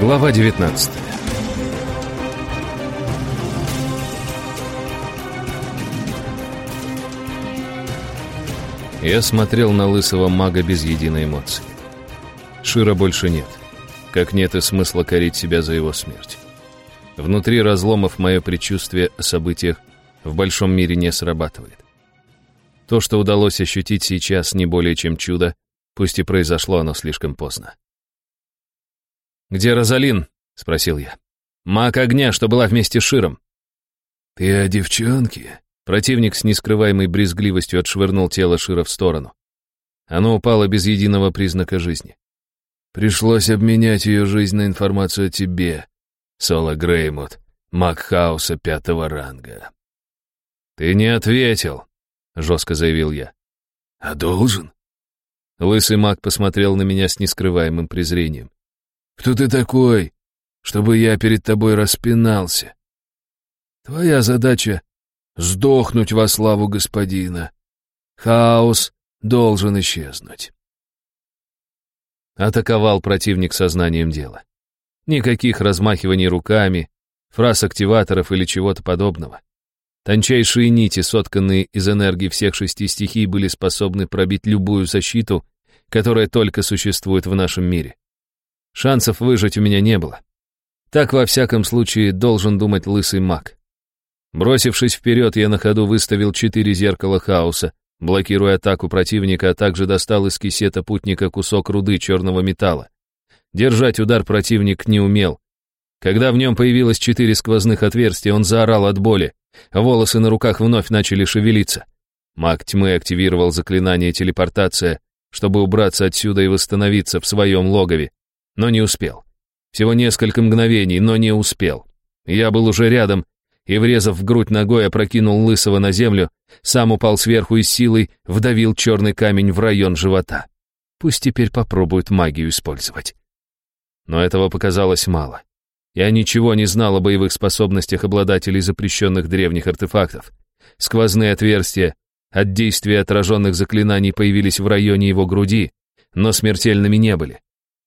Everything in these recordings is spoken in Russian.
Глава 19 Я смотрел на лысого мага без единой эмоции. Шира больше нет. Как нет и смысла корить себя за его смерть. Внутри разломов мое предчувствие о событиях в большом мире не срабатывает. То, что удалось ощутить сейчас, не более чем чудо, пусть и произошло оно слишком поздно. «Где Розалин?» — спросил я. «Маг огня, что была вместе с Широм». «Ты о девчонке?» Противник с нескрываемой брезгливостью отшвырнул тело Шира в сторону. Оно упало без единого признака жизни. «Пришлось обменять ее жизнь на информацию о тебе, Соло Греймут, маг хаоса пятого ранга». «Ты не ответил», — жестко заявил я. «А должен?» Лысый маг посмотрел на меня с нескрываемым презрением. «Кто ты такой, чтобы я перед тобой распинался? Твоя задача — сдохнуть во славу господина. Хаос должен исчезнуть». Атаковал противник сознанием дела. Никаких размахиваний руками, фраз активаторов или чего-то подобного. Тончайшие нити, сотканные из энергии всех шести стихий, были способны пробить любую защиту, которая только существует в нашем мире. Шансов выжить у меня не было. Так, во всяком случае, должен думать лысый маг. Бросившись вперед, я на ходу выставил четыре зеркала хаоса, блокируя атаку противника, а также достал из кисета путника кусок руды черного металла. Держать удар противник не умел. Когда в нем появилось четыре сквозных отверстия, он заорал от боли. Волосы на руках вновь начали шевелиться. Маг тьмы активировал заклинание телепортация, чтобы убраться отсюда и восстановиться в своем логове, но не успел. Всего несколько мгновений, но не успел. Я был уже рядом и, врезав в грудь ногой, опрокинул лысого на землю, сам упал сверху и силой вдавил черный камень в район живота. Пусть теперь попробуют магию использовать. Но этого показалось мало. Я ничего не знал о боевых способностях обладателей запрещенных древних артефактов. Сквозные отверстия от действия отраженных заклинаний появились в районе его груди, но смертельными не были.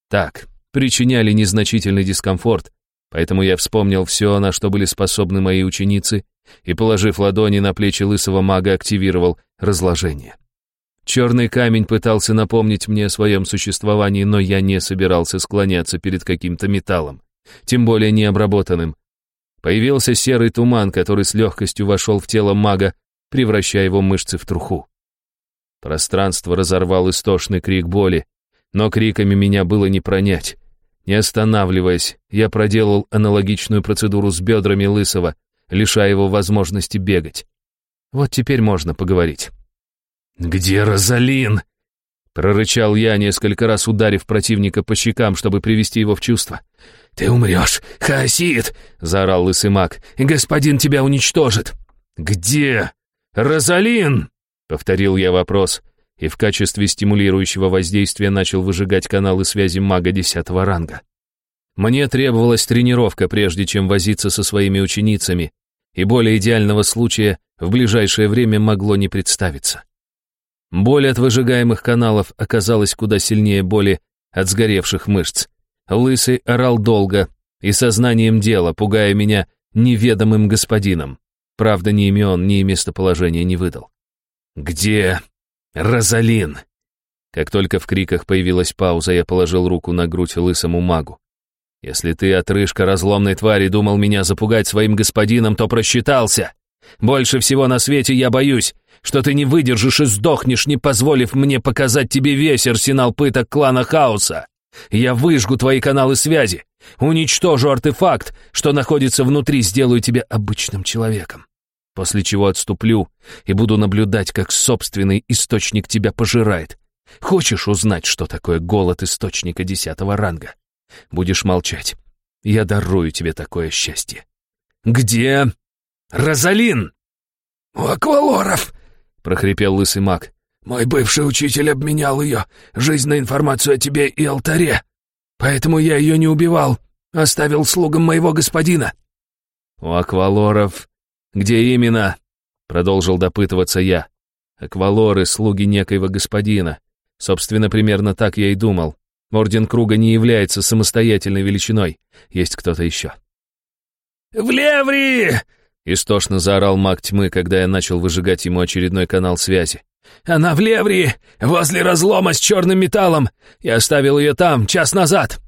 Так, причиняли незначительный дискомфорт, поэтому я вспомнил все, на что были способны мои ученицы, и, положив ладони на плечи лысого мага, активировал разложение. Черный камень пытался напомнить мне о своем существовании, но я не собирался склоняться перед каким-то металлом тем более необработанным. Появился серый туман, который с легкостью вошел в тело мага, превращая его мышцы в труху. Пространство разорвал истошный крик боли, но криками меня было не пронять. Не останавливаясь, я проделал аналогичную процедуру с бедрами Лысого, лишая его возможности бегать. Вот теперь можно поговорить. «Где Розалин?» Прорычал я, несколько раз ударив противника по щекам, чтобы привести его в чувство. «Ты умрешь, Хаосид!» — заорал лысый маг. «Господин тебя уничтожит!» «Где? Розалин?» — повторил я вопрос, и в качестве стимулирующего воздействия начал выжигать каналы связи мага десятого ранга. Мне требовалась тренировка, прежде чем возиться со своими ученицами, и более идеального случая в ближайшее время могло не представиться. Боль от выжигаемых каналов оказалась куда сильнее боли от сгоревших мышц. Лысый орал долго и сознанием дела, пугая меня неведомым господином. Правда, ни имен, ни местоположения не выдал. «Где Розалин?» Как только в криках появилась пауза, я положил руку на грудь лысому магу. «Если ты, отрыжка разломной твари, думал меня запугать своим господином, то просчитался. Больше всего на свете я боюсь, что ты не выдержишь и сдохнешь, не позволив мне показать тебе весь арсенал пыток клана Хаоса. Я выжгу твои каналы связи, уничтожу артефакт, что находится внутри, сделаю тебя обычным человеком. После чего отступлю и буду наблюдать, как собственный источник тебя пожирает. Хочешь узнать, что такое голод источника десятого ранга? Будешь молчать. Я дарую тебе такое счастье. Где Розалин? У Аквалоров, прохрипел лысый маг. «Мой бывший учитель обменял ее, жизнь на информацию о тебе и алтаре. Поэтому я ее не убивал, оставил слугам моего господина». «У аквалоров? Где именно?» Продолжил допытываться я. «Аквалоры — слуги некоего господина. Собственно, примерно так я и думал. Орден Круга не является самостоятельной величиной. Есть кто-то еще. «В Леври!» — истошно заорал маг тьмы, когда я начал выжигать ему очередной канал связи. «Она в Леври, возле разлома с черным металлом! Я оставил ее там час назад!»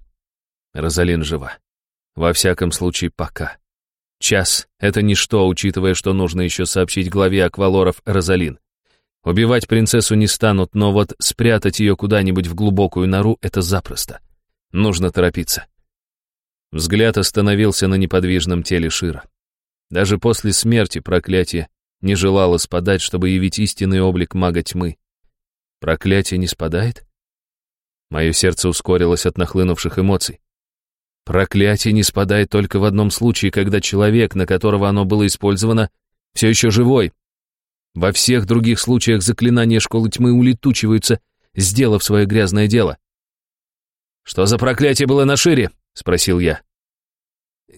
Розалин жива. Во всяком случае, пока. Час — это ничто, учитывая, что нужно еще сообщить главе Аквалоров Розалин. Убивать принцессу не станут, но вот спрятать ее куда-нибудь в глубокую нору — это запросто. Нужно торопиться. Взгляд остановился на неподвижном теле Шира. Даже после смерти проклятие не желало спадать, чтобы явить истинный облик мага тьмы. Проклятие не спадает? Мое сердце ускорилось от нахлынувших эмоций. Проклятие не спадает только в одном случае, когда человек, на которого оно было использовано, все еще живой. Во всех других случаях заклинания школы тьмы улетучиваются, сделав свое грязное дело. «Что за проклятие было на шире?» — спросил я.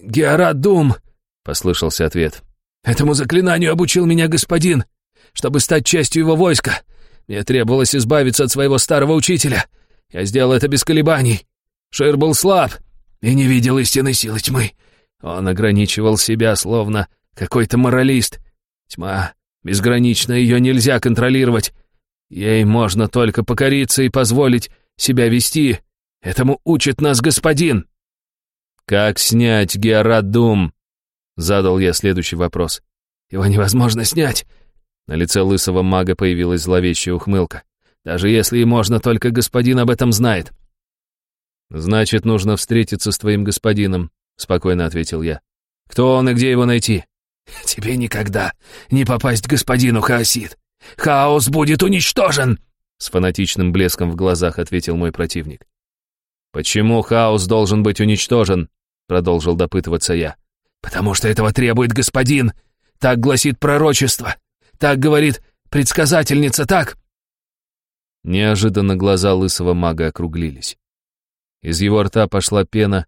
«Георадум», — послышался ответ. «Этому заклинанию обучил меня господин, чтобы стать частью его войска. Мне требовалось избавиться от своего старого учителя. Я сделал это без колебаний. Шир был слаб, и не видел истинной силы тьмы. Он ограничивал себя, словно какой-то моралист. Тьма безгранична, ее нельзя контролировать. Ей можно только покориться и позволить себя вести. Этому учит нас господин. «Как снять Георадум?» — задал я следующий вопрос. «Его невозможно снять». На лице лысого мага появилась зловещая ухмылка. «Даже если и можно, только господин об этом знает. «Значит, нужно встретиться с твоим господином», — спокойно ответил я. «Кто он и где его найти?» «Тебе никогда не попасть к господину Хаосид. Хаос будет уничтожен!» С фанатичным блеском в глазах ответил мой противник. «Почему хаос должен быть уничтожен?» Продолжил допытываться я. «Потому что этого требует господин. Так гласит пророчество. Так говорит предсказательница, так?» Неожиданно глаза лысого мага округлились. Из его рта пошла пена,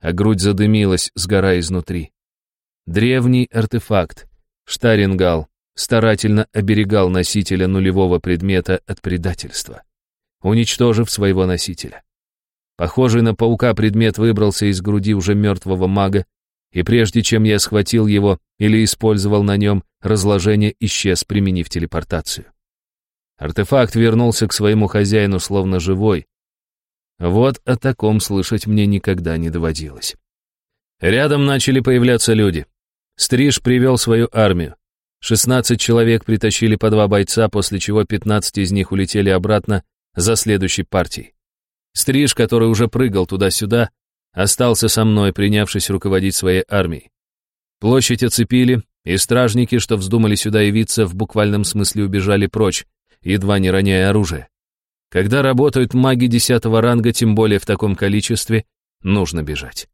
а грудь задымилась, сгорая изнутри. Древний артефакт, Штарингал, старательно оберегал носителя нулевого предмета от предательства, уничтожив своего носителя. Похожий на паука предмет выбрался из груди уже мертвого мага, и прежде чем я схватил его или использовал на нем, разложение исчез, применив телепортацию. Артефакт вернулся к своему хозяину словно живой, вот о таком слышать мне никогда не доводилось. Рядом начали появляться люди. Стриж привел свою армию. 16 человек притащили по два бойца, после чего 15 из них улетели обратно за следующей партией. Стриж, который уже прыгал туда-сюда, остался со мной, принявшись руководить своей армией. Площадь оцепили, и стражники, что вздумали сюда явиться, в буквальном смысле убежали прочь, едва не роняя оружие. Когда работают маги десятого ранга, тем более в таком количестве, нужно бежать.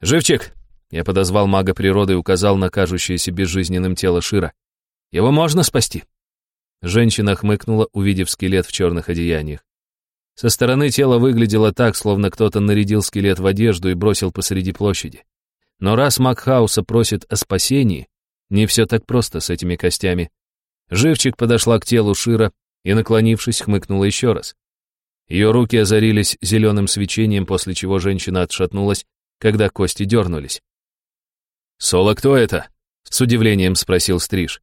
«Живчик!» — я подозвал мага природы и указал на кажущееся безжизненным тело Шира. «Его можно спасти?» Женщина хмыкнула, увидев скелет в черных одеяниях. Со стороны тело выглядело так, словно кто-то нарядил скелет в одежду и бросил посреди площади. Но раз маг хаоса просит о спасении, не все так просто с этими костями. Живчик подошла к телу Шира, и, наклонившись, хмыкнула еще раз. Ее руки озарились зеленым свечением, после чего женщина отшатнулась, когда кости дернулись. «Соло, кто это?» — с удивлением спросил Стриж.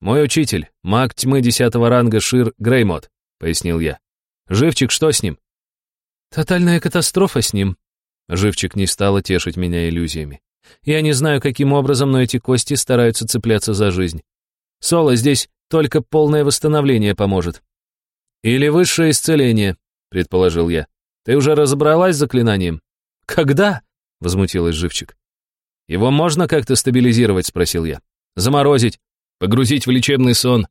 «Мой учитель, маг тьмы десятого ранга Шир Греймот», — пояснил я. «Живчик, что с ним?» «Тотальная катастрофа с ним». Живчик не стала тешить меня иллюзиями. «Я не знаю, каким образом, но эти кости стараются цепляться за жизнь. Соло, здесь только полное восстановление поможет. Или высшее исцеление, предположил я. Ты уже разобралась с заклинанием? Когда? Возмутилась Живчик. Его можно как-то стабилизировать, спросил я. Заморозить, погрузить в лечебный сон.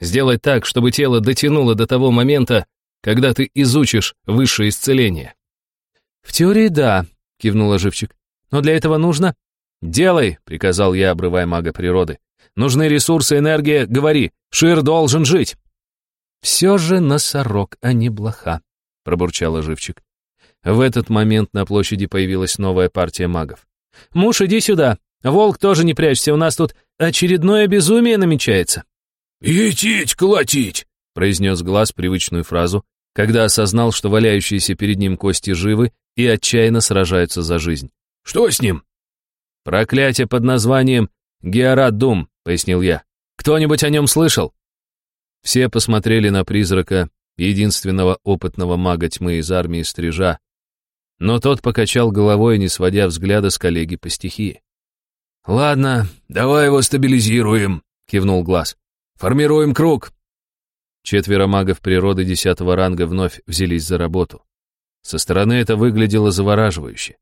Сделать так, чтобы тело дотянуло до того момента, когда ты изучишь высшее исцеление. В теории да, кивнула Живчик. Но для этого нужно... «Делай», — приказал я, обрывая мага природы. Нужны ресурсы, энергия, говори. Шир должен жить. Все же носорог, а не блоха, пробурчала живчик. В этот момент на площади появилась новая партия магов. «Муж, иди сюда. Волк, тоже не прячься, у нас тут очередное безумие намечается». «Етить, колотить!» — произнес глаз привычную фразу, когда осознал, что валяющиеся перед ним кости живы и отчаянно сражаются за жизнь. «Что с ним?» «Проклятие под названием Георат Дум», — пояснил я. «Кто-нибудь о нем слышал?» Все посмотрели на призрака, единственного опытного мага тьмы из армии Стрижа, но тот покачал головой, не сводя взгляда с коллеги по стихии. «Ладно, давай его стабилизируем», — кивнул Глаз. «Формируем круг». Четверо магов природы десятого ранга вновь взялись за работу. Со стороны это выглядело завораживающе.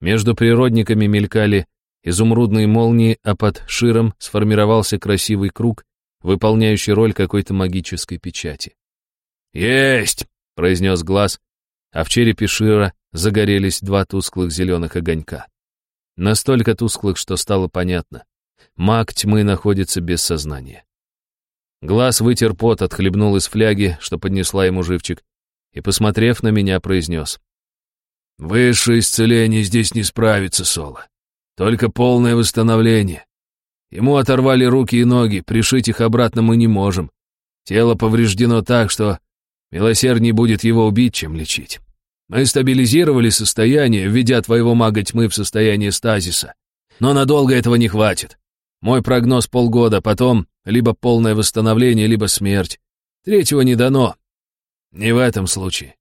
Между природниками мелькали изумрудные молнии, а под широм сформировался красивый круг, выполняющий роль какой-то магической печати. «Есть!» — произнес глаз, а в черепе шира загорелись два тусклых зеленых огонька. Настолько тусклых, что стало понятно. Маг тьмы находится без сознания. Глаз вытер пот, отхлебнул из фляги, что поднесла ему живчик, и, посмотрев на меня, произнес. «Высшее исцеление здесь не справится, Соло. Только полное восстановление. Ему оторвали руки и ноги, пришить их обратно мы не можем. Тело повреждено так, что милосердней будет его убить, чем лечить. Мы стабилизировали состояние, введя твоего мага тьмы в состояние стазиса. Но надолго этого не хватит. Мой прогноз полгода, потом либо полное восстановление, либо смерть. Третьего не дано. Не в этом случае.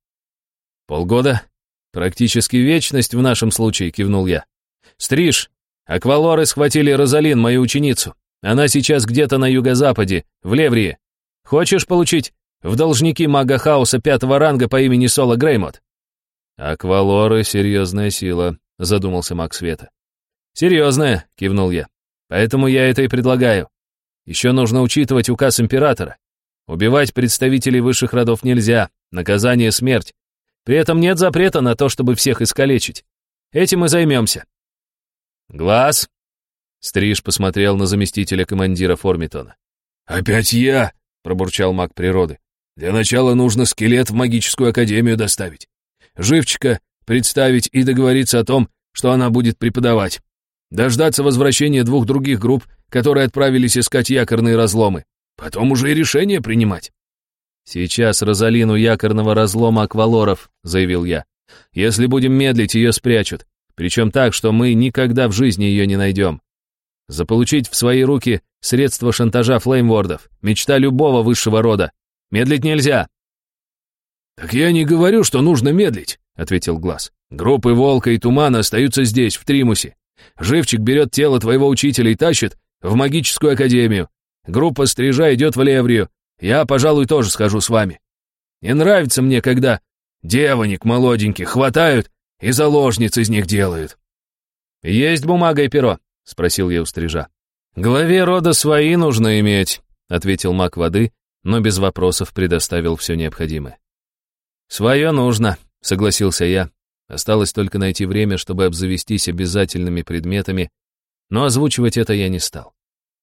Полгода? Практически вечность в нашем случае, кивнул я. Стриж, аквалоры схватили Розалин, мою ученицу. Она сейчас где-то на юго-западе, в Леврии. Хочешь получить в должники мага хаоса пятого ранга по имени Соло Греймот? «Аквалоры — серьезная сила», — задумался маг света. «Серьезная», — кивнул я. «Поэтому я это и предлагаю. Еще нужно учитывать указ императора. Убивать представителей высших родов нельзя, наказание — смерть. При этом нет запрета на то, чтобы всех искалечить. Этим мы займемся». «Глаз!» Стриж посмотрел на заместителя командира Формитона. «Опять я!» — пробурчал маг природы. «Для начала нужно скелет в магическую академию доставить живчика представить и договориться о том, что она будет преподавать. Дождаться возвращения двух других групп, которые отправились искать якорные разломы. Потом уже и решение принимать. «Сейчас Розалину якорного разлома аквалоров», — заявил я. «Если будем медлить, ее спрячут. Причем так, что мы никогда в жизни ее не найдем. Заполучить в свои руки средства шантажа флеймвордов — мечта любого высшего рода. Медлить нельзя. «Так я не говорю, что нужно медлить», — ответил Глаз. «Группы Волка и Тумана остаются здесь, в Тримусе. Живчик берет тело твоего учителя и тащит в магическую академию. Группа Стрижа идет в Леврию. Я, пожалуй, тоже схожу с вами. Не нравится мне, когда девонек молоденьких хватают и заложниц из них делают». «Есть бумага и перо?» — спросил я у Стрижа. «Главе рода свои нужно иметь», — ответил маг воды, но без вопросов предоставил все необходимое. «Свое нужно», — согласился я. Осталось только найти время, чтобы обзавестись обязательными предметами, но озвучивать это я не стал.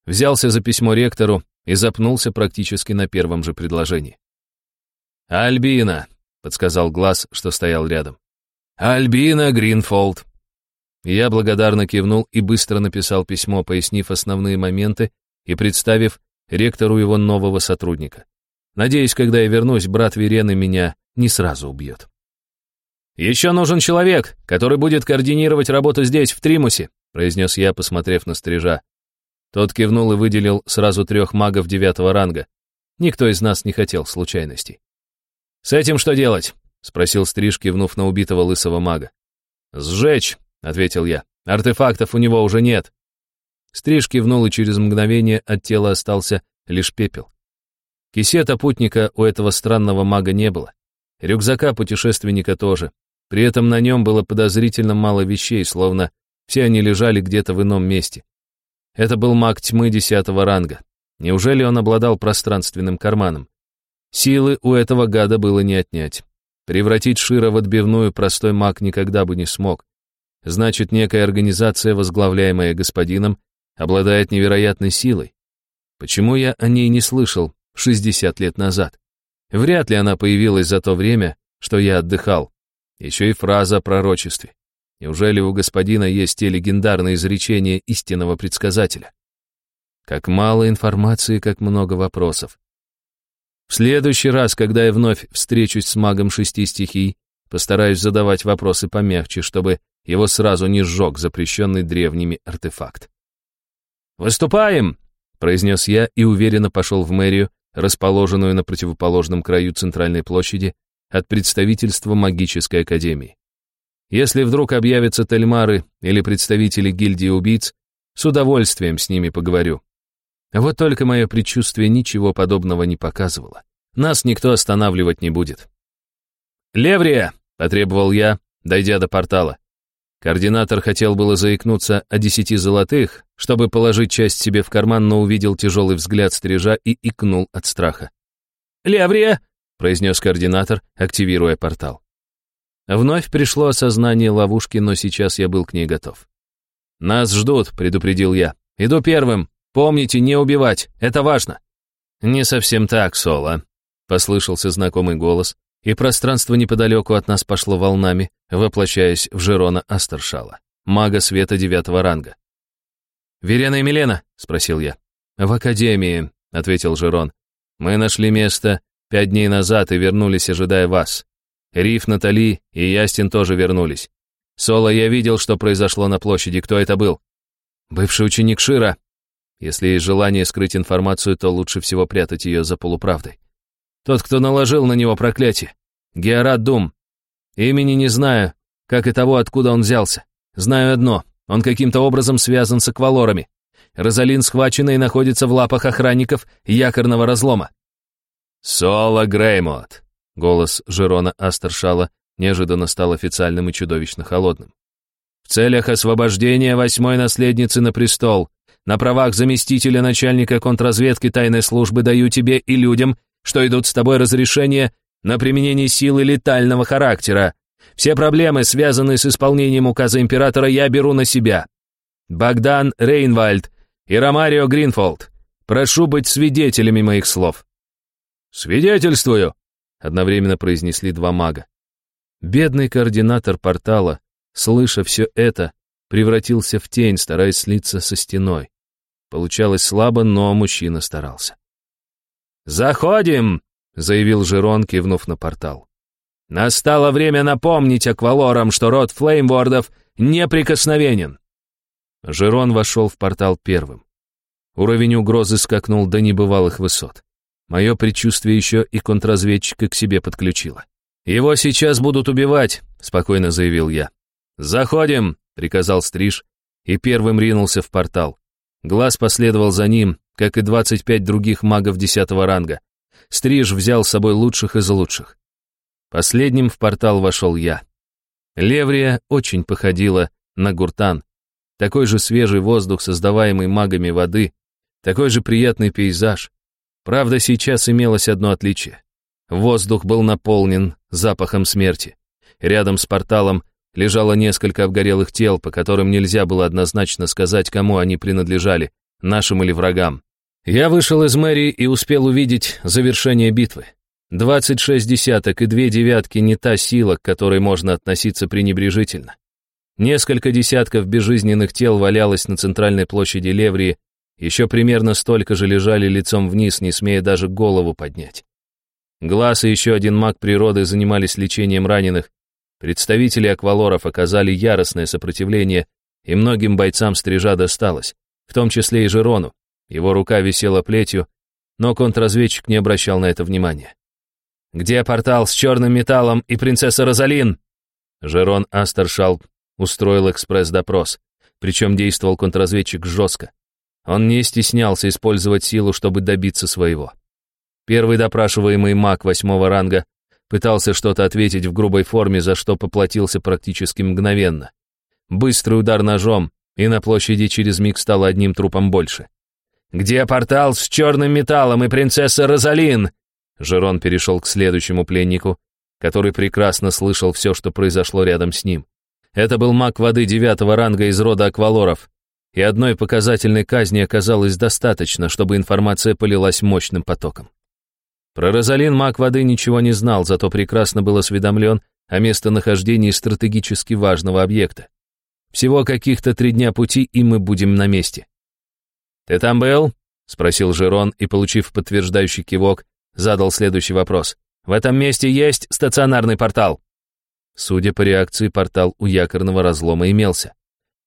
Взялся за письмо ректору и запнулся практически на первом же предложении. «Альбина», — подсказал глаз, что стоял рядом. «Альбина Гринфолд». Я благодарно кивнул и быстро написал письмо, пояснив основные моменты и представив ректору его нового сотрудника. Надеюсь, когда я вернусь, брат Верены меня не сразу убьет. «Еще нужен человек, который будет координировать работу здесь, в Тримусе», произнес я, посмотрев на стрижа. Тот кивнул и выделил сразу трех магов девятого ранга. Никто из нас не хотел случайностей. «С этим что делать?» — спросил Стриж, кивнув на убитого лысого мага. «Сжечь», — ответил я. «Артефактов у него уже нет». Стриж кивнул, и через мгновение от тела остался лишь пепел. Кисета путника у этого странного мага не было. Рюкзака путешественника тоже. При этом на нем было подозрительно мало вещей, словно все они лежали где-то в ином месте. Это был маг тьмы десятого ранга. Неужели он обладал пространственным карманом? Силы у этого гада было не отнять. Превратить Шира в отбивную простой маг никогда бы не смог. Значит, некая организация, возглавляемая господином, обладает невероятной силой. Почему я о ней не слышал 60 лет назад? Вряд ли она появилась за то время, что я отдыхал. Еще и фраза о пророчестве. Неужели у господина есть те легендарные изречения истинного предсказателя? Как мало информации, как много вопросов. В следующий раз, когда я вновь встречусь с магом шести стихий, постараюсь задавать вопросы помягче, чтобы его сразу не сжег запрещенный древними артефакт. «Выступаем!» — произнес я и уверенно пошел в мэрию, расположенную на противоположном краю центральной площади от представительства магической академии. Если вдруг объявятся тельмары или представители гильдии убийц, с удовольствием с ними поговорю. Вот только мое предчувствие ничего подобного не показывало. Нас никто останавливать не будет. «Леврия!» — потребовал я, дойдя до портала. Координатор хотел было заикнуться о десяти золотых, чтобы положить часть себе в карман, но увидел тяжелый взгляд стрижа и икнул от страха. «Леврия!» — произнес координатор, активируя портал. Вновь пришло осознание ловушки, но сейчас я был к ней готов. «Нас ждут», — предупредил я. «Иду первым. Помните, не убивать. Это важно». «Не совсем так, Соло», — послышался знакомый голос, и пространство неподалеку от нас пошло волнами, воплощаясь в Жерона Астершала, мага света девятого ранга. «Верена и Милена?» — спросил я. «В Академии», — ответил Жерон. «Мы нашли место пять дней назад и вернулись, ожидая вас. Риф, Натали и Ястин тоже вернулись. Соло, я видел, что произошло на площади. Кто это был? Бывший ученик Шира. Если есть желание скрыть информацию, то лучше всего прятать ее за полуправдой. Тот, кто наложил на него проклятие. Георат Дум. Имени не знаю, как и того, откуда он взялся. Знаю одно. Он каким-то образом связан с аквалорами. Розалин схвачена и находится в лапах охранников якорного разлома. «Соло Греймот», Голос Жерона Астершала неожиданно стал официальным и чудовищно холодным. «В целях освобождения восьмой наследницы на престол, на правах заместителя начальника контрразведки тайной службы даю тебе и людям, что идут с тобой разрешение на применение силы летального характера. Все проблемы, связанные с исполнением указа императора, я беру на себя. Богдан Рейнвальд и Ромарио Гринфолд, прошу быть свидетелями моих слов». «Свидетельствую», одновременно произнесли два мага. Бедный координатор портала, слыша все это, превратился в тень, стараясь слиться со стеной. Получалось слабо, но мужчина старался. «Заходим!» — заявил Жерон, кивнув на портал. «Настало время напомнить аквалорам, что род флеймвордов неприкосновенен!» Жерон вошел в портал первым. Уровень угрозы скакнул до небывалых высот. Мое предчувствие еще и контрразведчика к себе подключило. «Его сейчас будут убивать», — спокойно заявил я. «Заходим», — приказал Стриж, и первым ринулся в портал. Глаз последовал за ним, как и 25 других магов десятого ранга. Стриж взял с собой лучших из лучших. Последним в портал вошел я. Леврия очень походила на гуртан. Такой же свежий воздух, создаваемый магами воды, такой же приятный пейзаж, Правда, сейчас имелось одно отличие. Воздух был наполнен запахом смерти. Рядом с порталом лежало несколько обгорелых тел, по которым нельзя было однозначно сказать, кому они принадлежали, нашим или врагам. Я вышел из мэрии и успел увидеть завершение битвы. 26 десяток и две девятки не та сила, к которой можно относиться пренебрежительно. Несколько десятков безжизненных тел валялось на центральной площади Леврии, еще примерно столько же лежали лицом вниз, не смея даже голову поднять. Глаз и еще один маг природы занимались лечением раненых. Представители аквалоров оказали яростное сопротивление, и многим бойцам стрижа досталось, в том числе и Жерону. Его рука висела плетью, но контрразведчик не обращал на это внимания. «Где портал с черным металлом и принцесса Розалин?» Жерон Астершалп устроил экспресс-допрос, причем действовал контрразведчик жестко. Он не стеснялся использовать силу, чтобы добиться своего. Первый допрашиваемый маг восьмого ранга пытался что-то ответить в грубой форме, за что поплатился практически мгновенно. Быстрый удар ножом, и на площади через миг стало одним трупом больше. «Где портал с черным металлом и принцесса Розалин?» Жерон перешел к следующему пленнику, который прекрасно слышал все, что произошло рядом с ним. Это был маг воды девятого ранга из рода аквалоров, и одной показательной казни оказалось достаточно, чтобы информация полилась мощным потоком. Про Розалин маг воды ничего не знал, зато прекрасно был осведомлен о местонахождении стратегически важного объекта. Всего каких-то три дня пути, и мы будем на месте. «Ты там был?» — спросил Жерон, и, получив подтверждающий кивок, задал следующий вопрос. «В этом месте есть стационарный портал?» Судя по реакции, портал у якорного разлома имелся.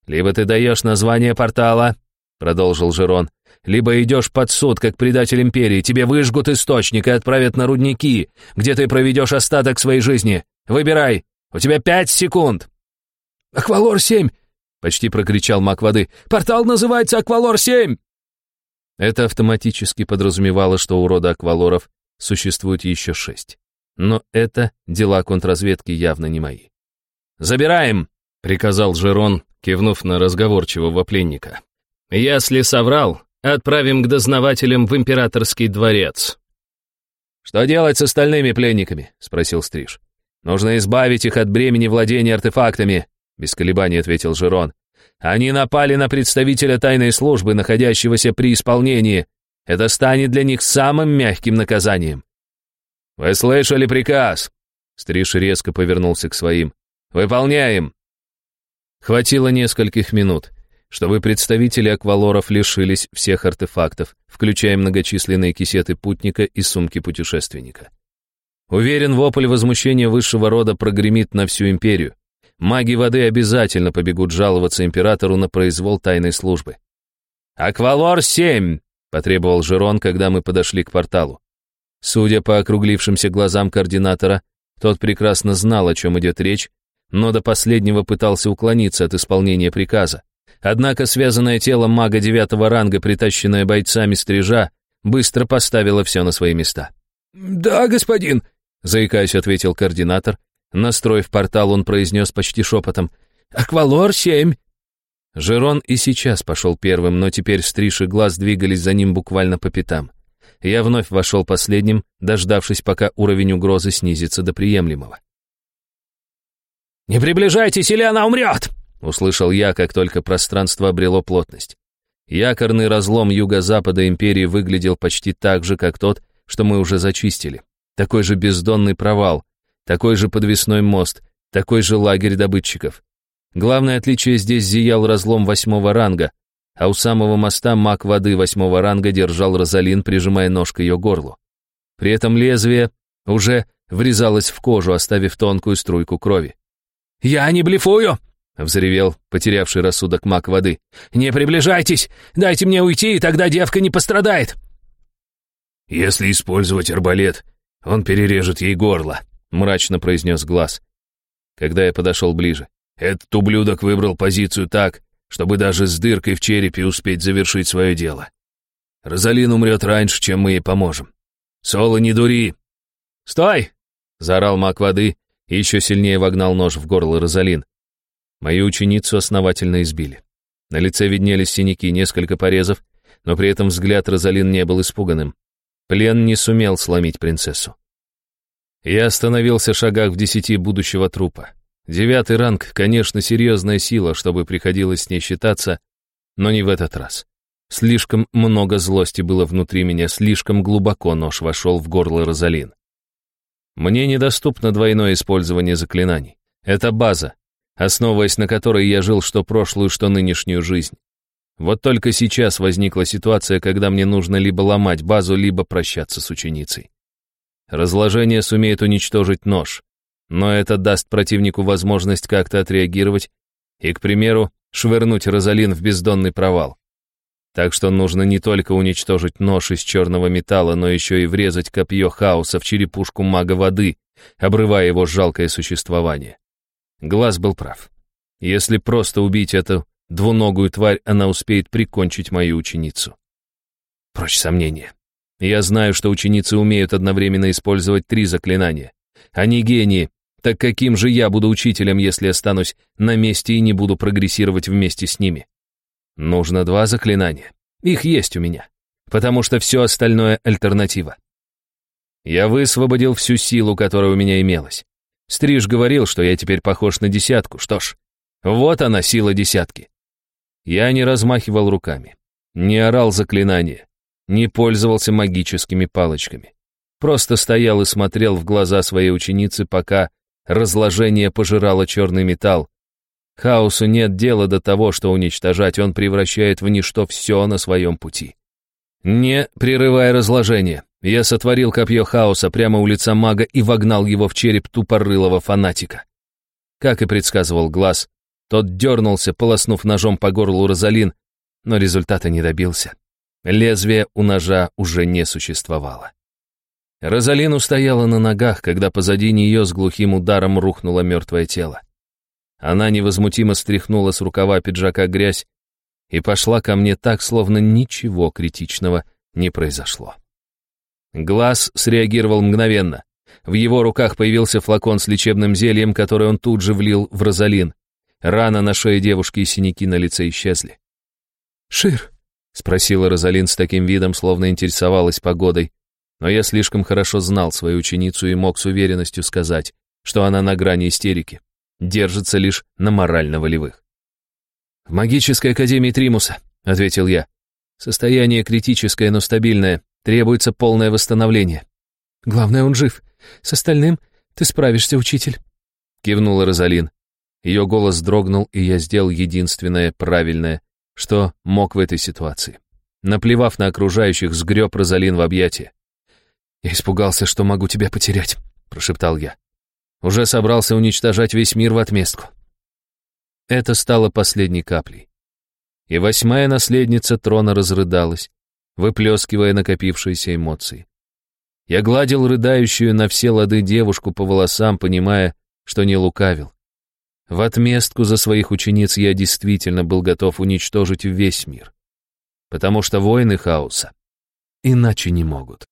«Либо ты даешь название портала», — продолжил Жерон, «либо идешь под суд, как предатель империи, тебе выжгут источник и отправят на рудники, где ты проведешь остаток своей жизни. Выбирай, у тебя пять секунд!» «Аквалор-7!» — почти прокричал маг воды. «Портал называется Аквалор-7!» Это автоматически подразумевало, что у рода аквалоров существует еще шесть. Но это дела контрразведки явно не мои. «Забираем!» — приказал Жерон, кивнув на разговорчивого пленника. «Если соврал, отправим к дознавателям в императорский дворец». «Что делать с остальными пленниками?» — спросил Стриж. «Нужно избавить их от бремени владения артефактами», — без колебаний ответил Жерон. «Они напали на представителя тайной службы, находящегося при исполнении. Это станет для них самым мягким наказанием. «Вы слышали приказ?» Стриж резко повернулся к своим. «Выполняем!» Хватило нескольких минут, чтобы представители аквалоров лишились всех артефактов, включая многочисленные кисеты путника и сумки путешественника. Уверен, вопль возмущения высшего рода прогремит на всю империю. Маги воды обязательно побегут жаловаться императору на произвол тайной службы. «Аквалор-7!» — потребовал Жерон, когда мы подошли к порталу. Судя по округлившимся глазам координатора, тот прекрасно знал, о чем идет речь, но до последнего пытался уклониться от исполнения приказа. Однако связанное тело мага девятого ранга, притащенное бойцами стрижа, быстро поставило все на свои места. «Да, господин», — заикаясь, ответил координатор. Настроив портал, он произнес почти шепотом. «Аквалор-7». Жерон и сейчас пошел первым, но теперь стриж и глаз двигались за ним буквально по пятам. Я вновь вошел последним, дождавшись, пока уровень угрозы снизится до приемлемого. «Не приближайтесь, или она умрет!» — услышал я, как только пространство обрело плотность. Якорный разлом юго-запада империи выглядел почти так же, как тот, что мы уже зачистили. Такой же бездонный провал, такой же подвесной мост, такой же лагерь добытчиков. Главное отличие здесь зиял разлом восьмого ранга, а у самого моста маг воды восьмого ранга держал Розалин, прижимая нож к ее горлу. При этом лезвие уже врезалось в кожу, оставив тонкую струйку крови. «Я не блефую!» — взревел потерявший рассудок маг воды. «Не приближайтесь! Дайте мне уйти, и тогда девка не пострадает!» «Если использовать арбалет, он перережет ей горло», — мрачно произнес глаз. Когда я подошел ближе, этот ублюдок выбрал позицию так, чтобы даже с дыркой в черепе успеть завершить свое дело. Розалин умрет раньше, чем мы ей поможем. Соло, не дури!» «Стой!» — заорал маг воды и еще сильнее вогнал нож в горло Розалин. Мою ученицу основательно избили. На лице виднелись синяки, несколько порезов, но при этом взгляд Розалин не был испуганным. Плен не сумел сломить принцессу. Я остановился в шагах в десяти будущего трупа. Девятый ранг, конечно, серьезная сила, чтобы приходилось с ней считаться, но не в этот раз. Слишком много злости было внутри меня, слишком глубоко нож вошел в горло Розалин. Мне недоступно двойное использование заклинаний. Это база, основываясь на которой я жил что прошлую, что нынешнюю жизнь. Вот только сейчас возникла ситуация, когда мне нужно либо ломать базу, либо прощаться с ученицей. Разложение сумеет уничтожить нож, но это даст противнику возможность как-то отреагировать и, к примеру, швырнуть Розалин в бездонный провал. Так что нужно не только уничтожить нож из черного металла, но еще и врезать копье хаоса в черепушку мага воды, обрывая его жалкое существование. Глаз был прав. Если просто убить эту двуногую тварь, она успеет прикончить мою ученицу. Прочь сомнения. Я знаю, что ученицы умеют одновременно использовать три заклинания. Они гении, так каким же я буду учителем, если останусь на месте и не буду прогрессировать вместе с ними? Нужно два заклинания. Их есть у меня. Потому что все остальное — альтернатива. Я высвободил всю силу, которая у меня имелась. Стриж говорил, что я теперь похож на десятку. Что ж, вот она, сила десятки. Я не размахивал руками, не орал заклинания, не пользовался магическими палочками. Просто стоял и смотрел в глаза своей ученицы, пока Разложение пожирало черный металл. Хаосу нет дела до того, что уничтожать, он превращает в ничто все на своем пути. Не прерывая разложение, Я сотворил копье хаоса прямо у лица мага и вогнал его в череп тупорылого фанатика. Как и предсказывал глаз, тот дернулся, полоснув ножом по горлу Розалин, но результата не добился. Лезвие у ножа уже не существовало. Розалин устояла на ногах, когда позади нее с глухим ударом рухнуло мертвое тело. Она невозмутимо стряхнула с рукава пиджака грязь и пошла ко мне так, словно ничего критичного не произошло. Глаз среагировал мгновенно. В его руках появился флакон с лечебным зельем, который он тут же влил в Розалин. Рана на шее девушки и синяки на лице исчезли. «Шир», — спросила Розалин с таким видом, словно интересовалась погодой, но я слишком хорошо знал свою ученицу и мог с уверенностью сказать, что она на грани истерики, держится лишь на морально-волевых. «В магической академии Тримуса», — ответил я. «Состояние критическое, но стабильное. Требуется полное восстановление». «Главное, он жив. С остальным ты справишься, учитель», — кивнула Розалин. Ее голос дрогнул, и я сделал единственное правильное, что мог в этой ситуации. Наплевав на окружающих, сгреб Розалин в объятия. «Я испугался, что могу тебя потерять», — прошептал я. Уже собрался уничтожать весь мир в отместку. Это стало последней каплей. И восьмая наследница трона разрыдалась, выплескивая накопившиеся эмоции. Я гладил рыдающую на все лады девушку по волосам, понимая, что не лукавил. В отместку за своих учениц я действительно был готов уничтожить весь мир. Потому что воины хаоса иначе не могут.